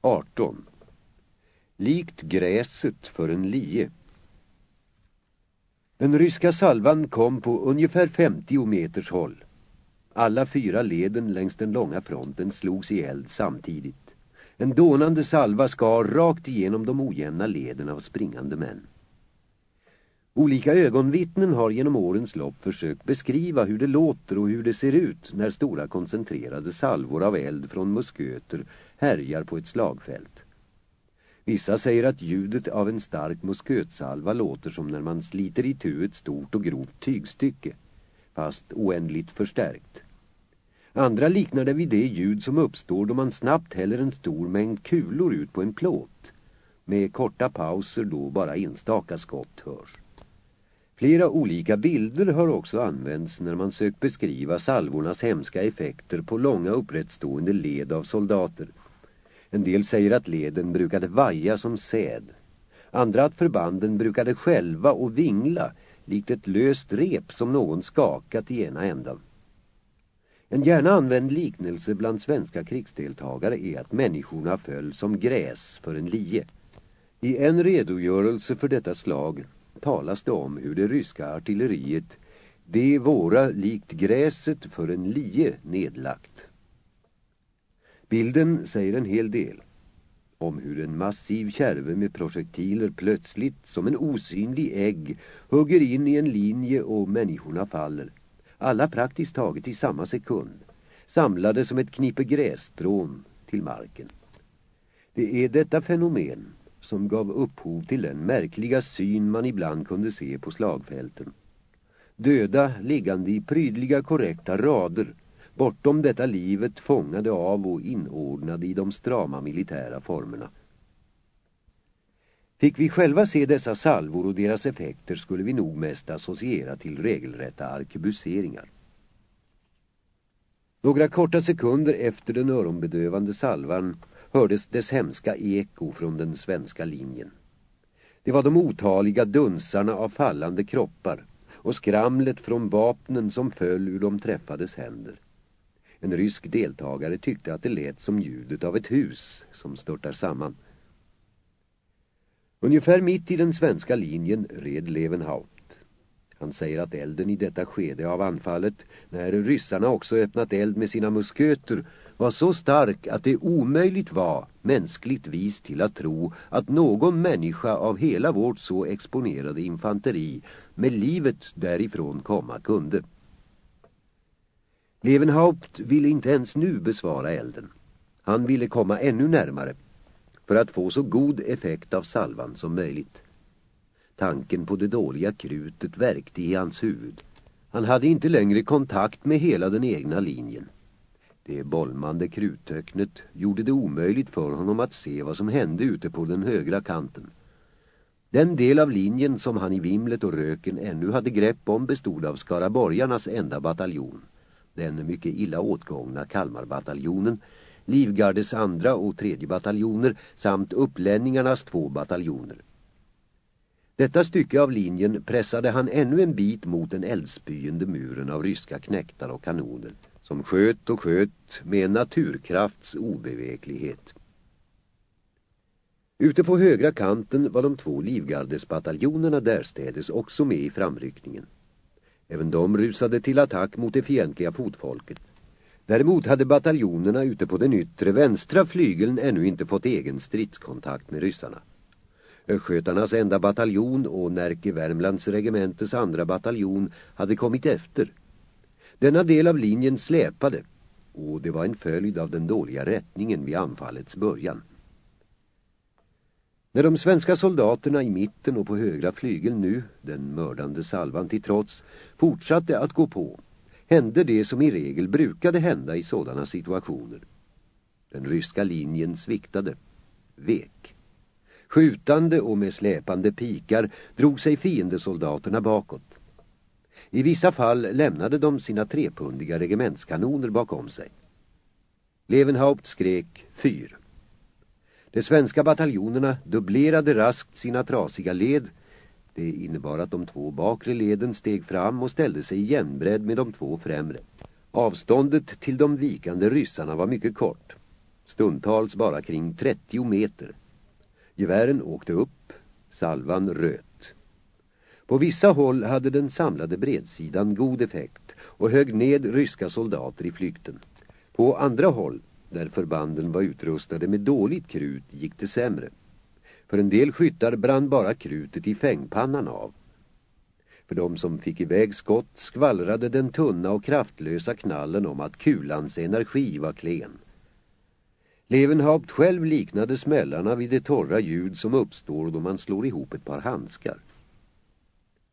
18. Likt gräset för en lie. Den ryska salvan kom på ungefär 50 meters håll. Alla fyra leden längs den långa fronten slogs i eld samtidigt. En dånande salva skar rakt igenom de ojämna leden av springande män. Olika ögonvittnen har genom årens lopp försökt beskriva hur det låter och hur det ser ut när stora koncentrerade salvor av eld från musköter härjar på ett slagfält. Vissa säger att ljudet av en stark muskötsalva låter som när man sliter itu ett stort och grovt tygstycke, fast oändligt förstärkt. Andra liknar det vid det ljud som uppstår då man snabbt häller en stor mängd kulor ut på en plåt, med korta pauser då bara enstaka skott hörs. Flera olika bilder har också använts när man sökt beskriva salvornas hemska effekter på långa upprättstående led av soldater. En del säger att leden brukade vaja som säd. Andra att förbanden brukade själva och vingla, likt ett löst rep som någon skakat i ena ändan. En gärna använd liknelse bland svenska krigsdeltagare är att människorna föll som gräs för en lie. I en redogörelse för detta slag talas det om hur det ryska artilleriet det våra likt gräset för en lie nedlagt. Bilden säger en hel del om hur en massiv kärve med projektiler plötsligt som en osynlig ägg hugger in i en linje och människorna faller. Alla praktiskt taget i samma sekund, samlade som ett knippe grässtrån till marken. Det är detta fenomen som gav upphov till den märkliga syn man ibland kunde se på slagfälten. Döda liggande i prydliga korrekta rader, bortom detta livet fångade av och inordnade i de strama militära formerna. Fick vi själva se dessa salvor och deras effekter skulle vi nog mest associera till regelrätta arkebuseringar. Några korta sekunder efter den öronbedövande salvan hördes dess hemska eko från den svenska linjen. Det var de otaliga dunsarna av fallande kroppar och skramlet från vapnen som föll ur de träffades händer. En rysk deltagare tyckte att det lät som ljudet av ett hus som störtar samman. Ungefär mitt i den svenska linjen red Levenhaut. Han säger att elden i detta skede av anfallet, när ryssarna också öppnat eld med sina musköter, var så stark att det omöjligt var mänskligt vis till att tro att någon människa av hela vårt så exponerade infanteri med livet därifrån komma kunde. Levenhaupt ville inte ens nu besvara elden. Han ville komma ännu närmare för att få så god effekt av salvan som möjligt. Tanken på det dåliga krutet verkte i hans huvud. Han hade inte längre kontakt med hela den egna linjen. Det bolmande krutöknet gjorde det omöjligt för honom att se vad som hände ute på den högra kanten. Den del av linjen som han i vimlet och röken ännu hade grepp om bestod av Skaraborgarnas enda bataljon. Den mycket illa åtgångna Kalmarbataljonen, Livgardes andra och tredje bataljoner samt upplänningarnas två bataljoner. Detta stycke av linjen pressade han ännu en bit mot den eldspyende muren av ryska knäktar och kanoner som sköt och sköt med en naturkrafts obeveklighet. Ute på högra kanten var de två livgardesbataljonerna därstädes också med i framryckningen. Även de rusade till attack mot det fientliga fotfolket. Däremot hade bataljonerna ute på den yttre vänstra flygeln ännu inte fått egen stridskontakt med ryssarna. Östgötarnas enda bataljon och Närke Värmlands regementes andra bataljon hade kommit efter. Denna del av linjen släpade och det var en följd av den dåliga rättningen vid anfallets början. När de svenska soldaterna i mitten och på högra flygeln nu, den mördande salvan till trots, fortsatte att gå på, hände det som i regel brukade hända i sådana situationer. Den ryska linjen sviktade, vek. Skjutande och med släpande pikar drog sig fiendesoldaterna bakåt. I vissa fall lämnade de sina trepundiga regementskanoner bakom sig. Levenhaupt skrek fyr. De svenska bataljonerna dubblerade raskt sina trasiga led. Det innebar att de två bakre leden steg fram och ställde sig jämnbredd med de två främre. Avståndet till de vikande ryssarna var mycket kort. stundtals bara kring 30 meter. Gevären åkte upp, salvan röt. På vissa håll hade den samlade bredsidan god effekt och högg ned ryska soldater i flykten. På andra håll, där förbanden var utrustade med dåligt krut, gick det sämre. För en del skyttar brann bara krutet i fängpannan av. För de som fick iväg skott skvallrade den tunna och kraftlösa knallen om att kulans energi var klen. Levenhaupt själv liknade smällarna vid det torra ljud som uppstår då man slår ihop ett par handskar.